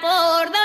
por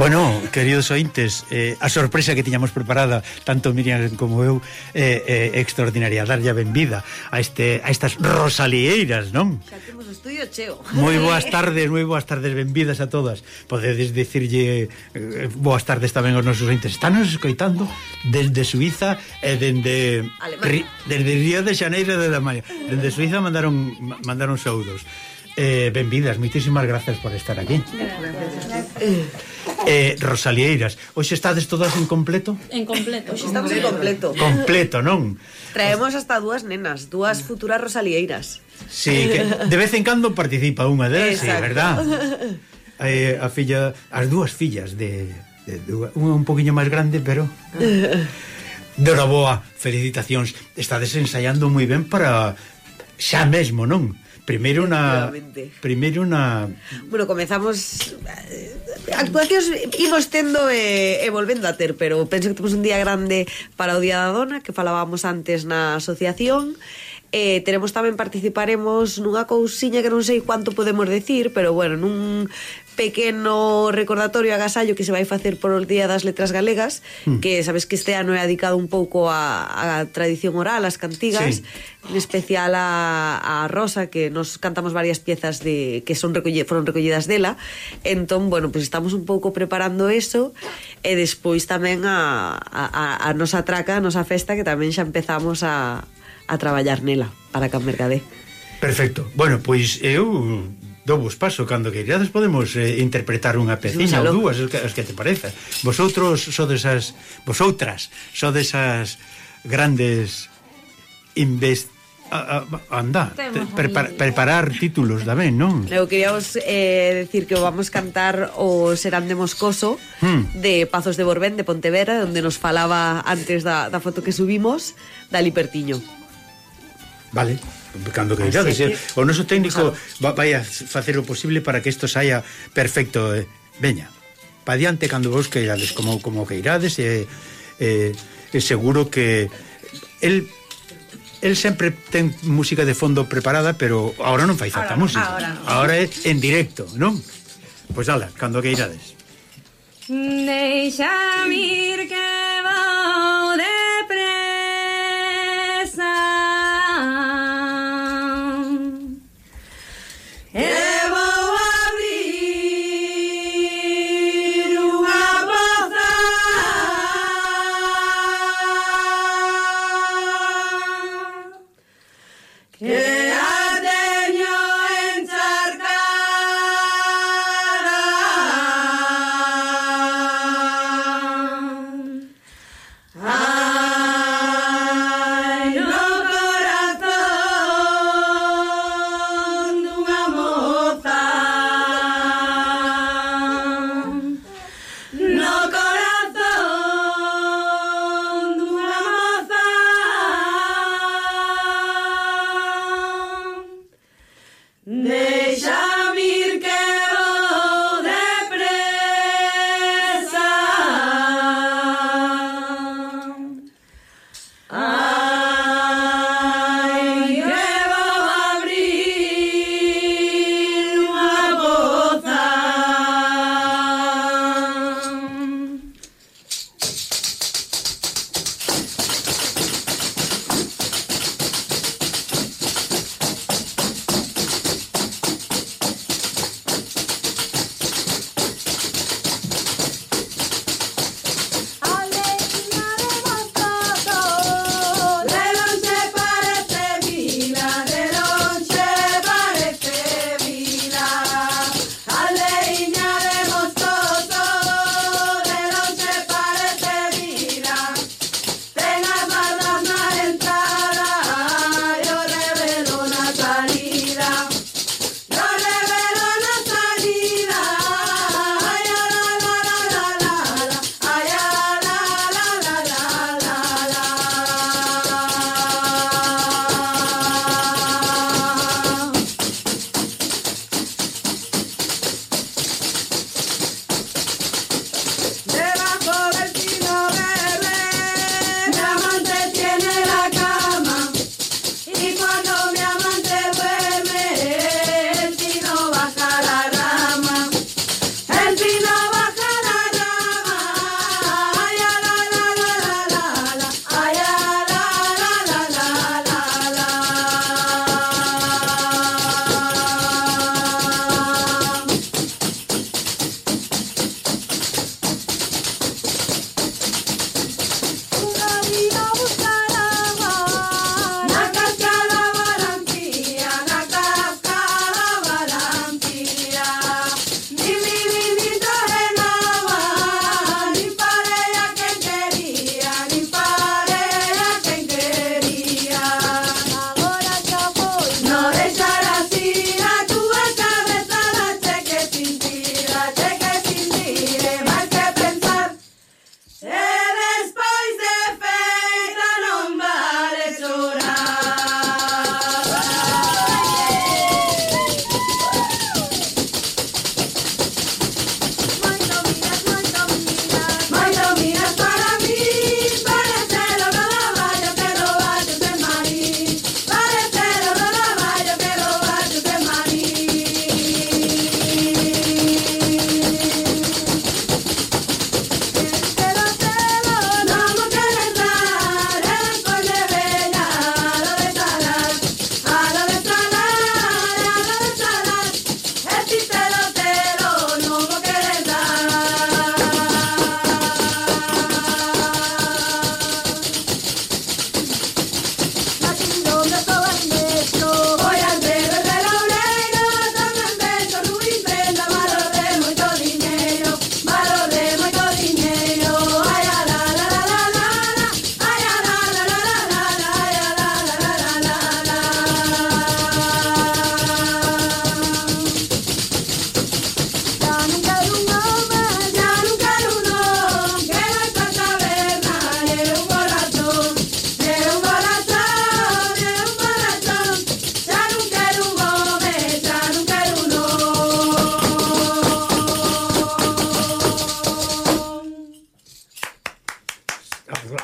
Bueno, queridos ointes, eh, a sorpresa que tiñamos preparada tanto Miriam como eu é eh, eh, extraordinaria, darlle a benvida a este a estas rosalieiras, non? Xa temos o estudio cheo. Moi boas tardes, moi boas tardes, benvidas a todas. Podedes dicirlle eh, boas tardes tamén aos nosos ointes. Estános escoitando desde Suiza e eh, dende ri, desde Río de Xaneiro de Alemania. Dende Suiza mandaron mandaron saúdos. Eh, benvidas, moitísimas gracias por estar aquí. Gracias. gracias. Eh, eh, Rosalieiras. Hoxe estades todas en completo? En completo. Hoxe estamos en completo. Completo, non? Traemos hasta dúas nenas, dúas futuras Rosalieiras. Sí, que de vez en cando participa unha delas, sí, verdad? Eh, a filla, as dúas fillas de, de, de unha un poquinho máis grande, pero Dora Boa, felicitacións. Estades ensaiando moi ben para xa mesmo, non? Primeiro unha primeiro unha Bueno, comezamos eh, actuacións imos tendo e, e volvendo a ter, pero penso que temos un día grande para o Día da Dona que falábamos antes na asociación eh, teremos tamén participaremos nunha cousiña que non sei quanto podemos decir, pero bueno, nun pequeno recordatorio agasallo que se vai facer por o Día das Letras Galegas, mm. que sabes que este ano é dedicado un pouco a, a tradición oral, as cantigas, sí. en especial a, a Rosa, que nos cantamos varias piezas de que son recolle, foron recollidas dela. Entón, bueno, pues estamos un pouco preparando eso e despois tamén a, a, a nosa traca, a nosa festa, que tamén xa empezamos a, a traballar nela para Can Mercadé. Perfecto. Bueno, pois eu dou paso cando queirades podemos eh, interpretar unha peciña ou dúas as que, as que te pareza. Vosotros sodes as vosotras sodes as grandes invest a, a, anda, prepar, preparar títulos tamén, non? Eu queríamos eh, decir que vamos cantar o Serán de Moscoso hmm. de Pazos de Borbén, de Pontevedra, onde nos falaba antes da, da foto que subimos, da Lipertiño. Vale, cando que digades, que... o noso técnico va, vai a facer o posible para que isto saia perfecto. Eh. Veña, pa diante cando vos queirades, como, como que irades, e, eh, eh, seguro que el El sempre ten música de fondo preparada, pero ahora non fai falta ahora, música. Ahora, no. ahora é en directo, non? Pois pues ala, cando que irades. Deixa mir que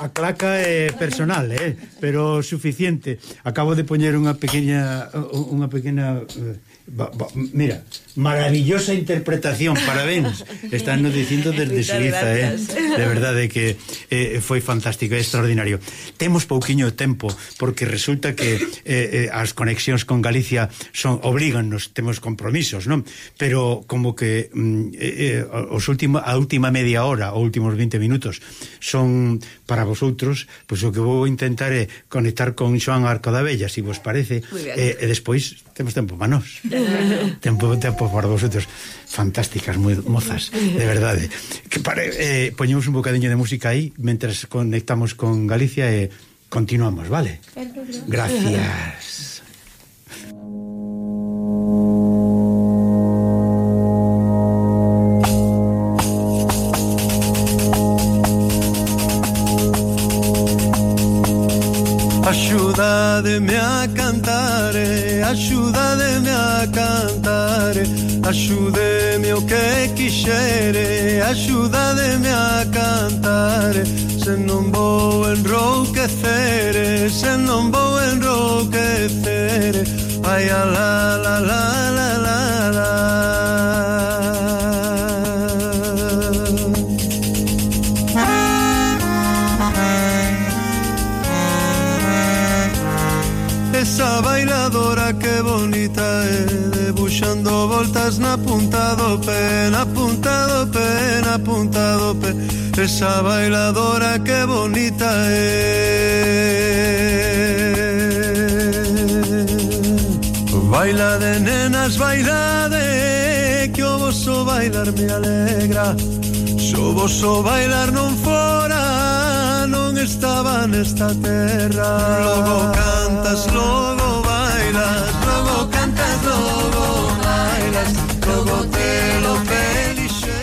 a claca é personal, eh, pero suficiente. Acabo de poñer unha pequena unha pequena eh, ba, ba, mira, maravillosa interpretación, parabéns. Están nos dicindo desde Suiza, eh. De verdade que eh, foi fantástico, é extraordinario. Temos pouquiño tempo porque resulta que eh, eh, as conexións con Galicia son oblígannos, temos compromisos, non? Pero como que mm, eh, eh, os último, a última media hora os últimos 20 minutos son para vosotros, pois o que vou intentar é conectar con Xoan Arco da Bella, se si vos parece, e, eh, e despois temos tempo para nós. tempo tempo para vosotros. Fantásticas moi, mozas, de verdade. Que pare, eh, poñemos un bocadiño de música aí mentras conectamos con Galicia e continuamos, vale? Gracias. axúdademe a cantar, axúdademe oh, a cantar, axúdeme o que quixere, axúdademe a cantar, se non vou enrouquecer, se non vou enrouquecer, vai alá. do pé, na punta do pé, na punta do pé Esa bailadora que bonita é Baila de nenas, baila de que o vosso bailar me alegra. Se o vosso bailar non fora non estaba nesta terra. Logo cantas, logo